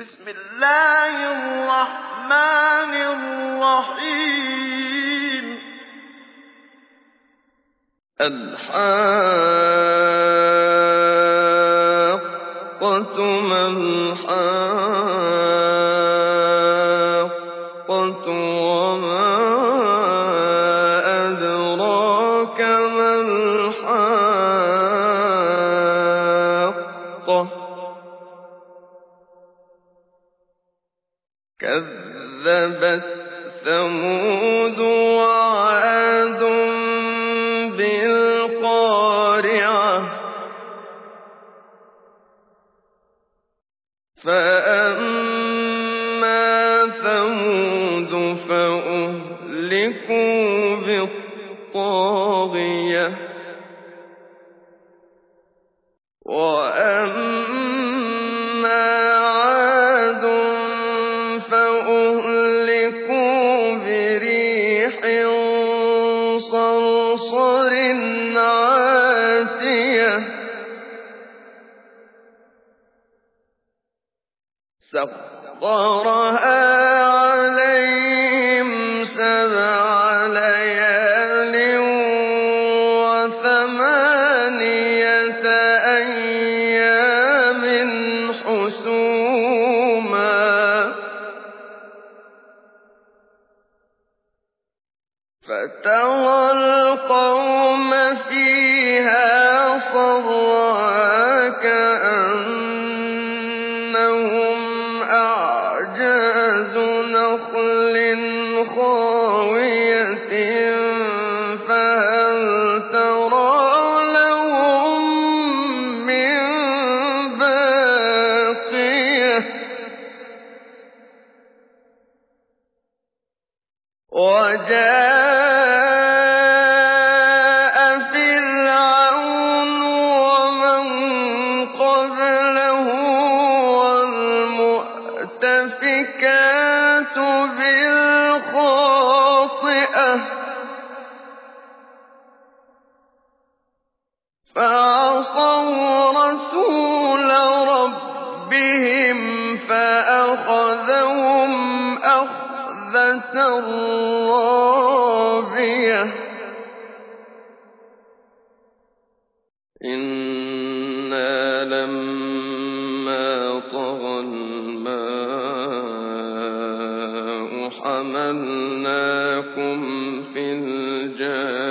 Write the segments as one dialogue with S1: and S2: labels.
S1: بسم الله الرحمن الرحيم.
S2: الْحَاقَّةُ مَا الْحَاقَّةُ كَذَّبَتْ ثَمُودُ وَعَادٌ بِالْقَارِعَةِ. فَأَمَّا ثَمُودُ فَأُهْلِكُوا بِالطَّاغِيَةِ. صَرْصَرٍ عَاتِيَةٍ. سَخَّرَهَا خَاوِيَةٍ فَهَلْ تَرَىٰ لَهُم مِّن بَاقِيَةٍ؟ وَجَاءَ رَسُولَ رَبِّهِمْ فَأَخَذَهُمْ أَخْذَةً رَّابِيَةً. إِنَّا لَمَّا طَغَى الْمَاءُ حَمَلْنَاكُمْ فِي الْجَارِيَةِ.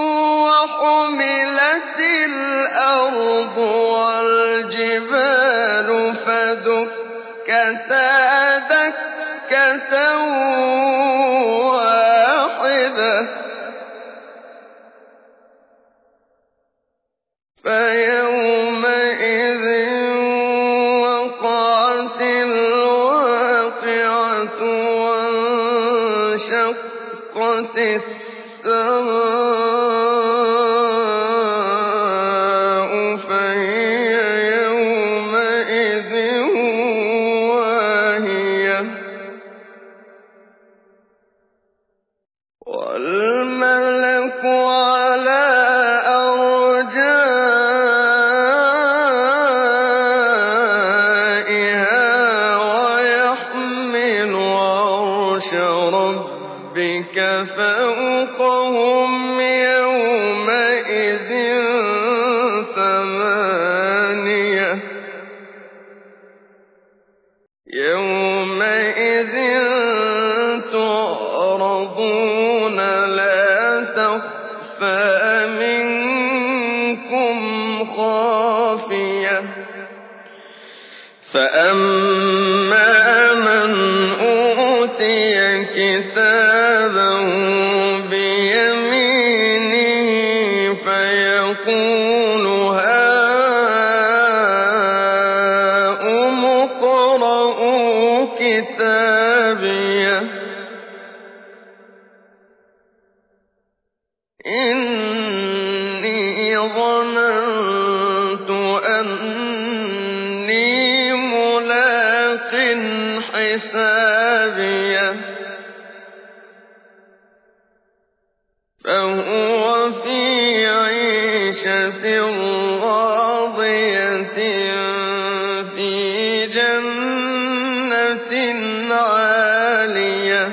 S2: يتوب رَبِّكَ فَوْقَهُمْ يَوْمَئِذٍ ثَمَانِيَةٌ. يَوْمَئِذٍ تُعْرَضُونَ لَا تَخْفَىٰ مِنكُمْ خَافِيَةٌ. فَأَمَّا حِسَابِيَهْ. فَهُوَ فِي عِيشَةٍ رَّاضِيَةٍ فِي جَنَّةٍ عَالِيَةٍ.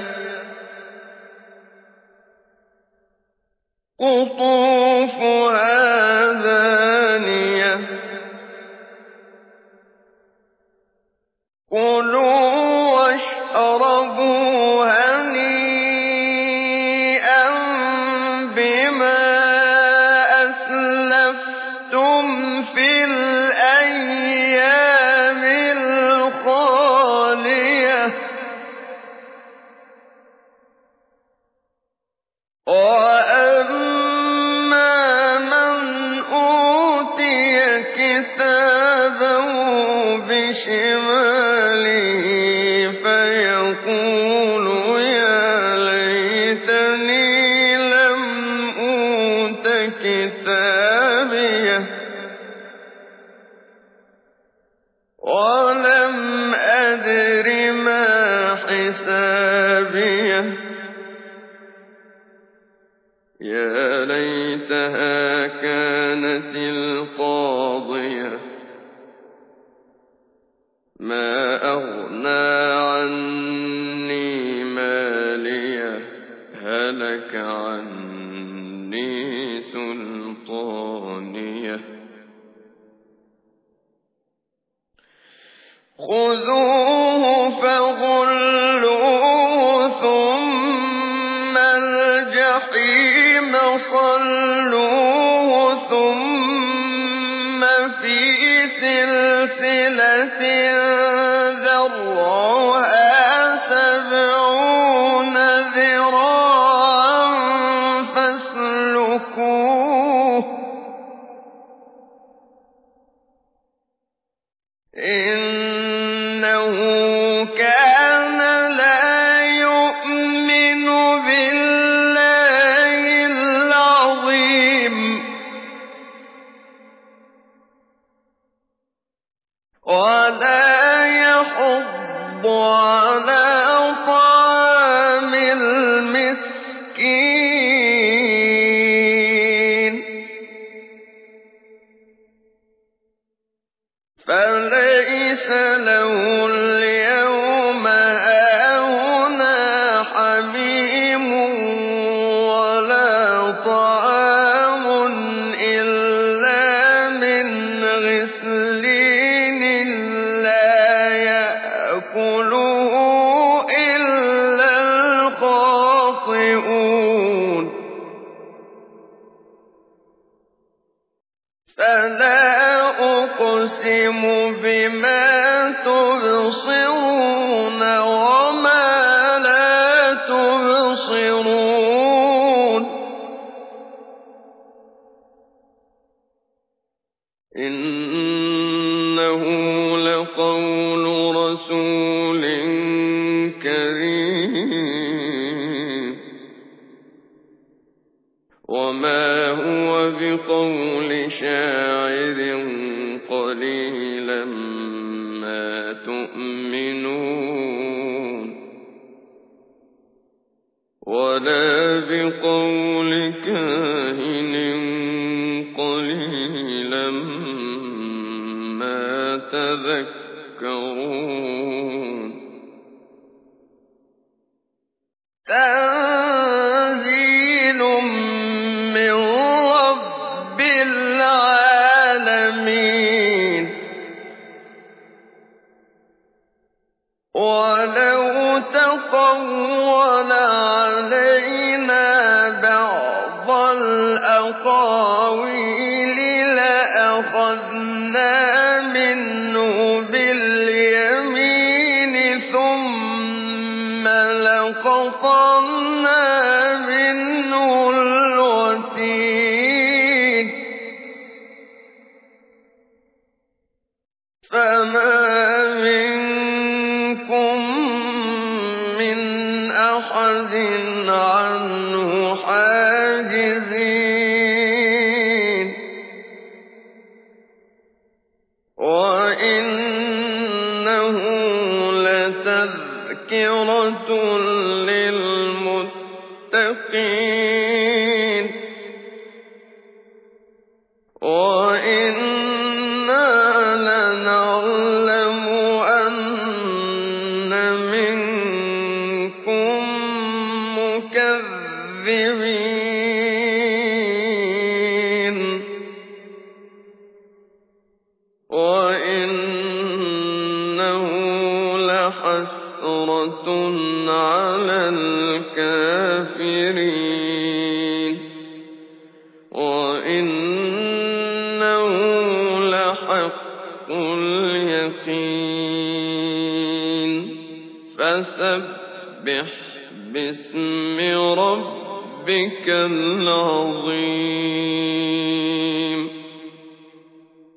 S2: بِشِمَالِهِ فَيَقُولُ يَا لَيْتَنِي لَمْ أُوتَ كِتَابِيَهْ وَلَمْ أَدْرِ مَا حِسَابِيَهْ يَا لَيْتَهَا كَانَتِ الْقَاضِيَةَ. مَا أَغْنَىٰ عَنِّي مَالِيَهْ هَلَكَ عَنِّي سُلْطَانِيَهْ خُذُوهُ فَغُلُّوهُ ثُمَّ الْجَحِيمَ صَلُّوهُ ثُمَّ فِي سِلْسِلَةٍ ذَرْعُهَا سَبْعُونَ ذِرَاعًا فَاسْلُكُوهُ وَلَا يَحُضُّ عَلَىٰ طَعَامِ فَلَا أُقْسِمُ بِمَا تُبْصِرُونَ وَمَا لَا تُبْصِرُونَ إِنَّهُ لَقَوْلُ رَسُولٍ شَاعِرٍ قَلِيلًا مَّا تُؤْمِنُونَ وَلَا بِقَوْلِ كَاهِنٍ قَلِيلًا مَّا تَذَكَّرُونَ وَلَوْ تَقَوَّلَ عَلَيْنَا بَعْضَ الْأَقَاوِيلِ لَأَخَذْنَا ثُمَّ مِنْهُ الْوَتِينَ. تَذْكِرَةٌ الْيَقِينِ. فَسَبِّحْ بِاسْمِ رَبِّكَ الْعَظِيمِ.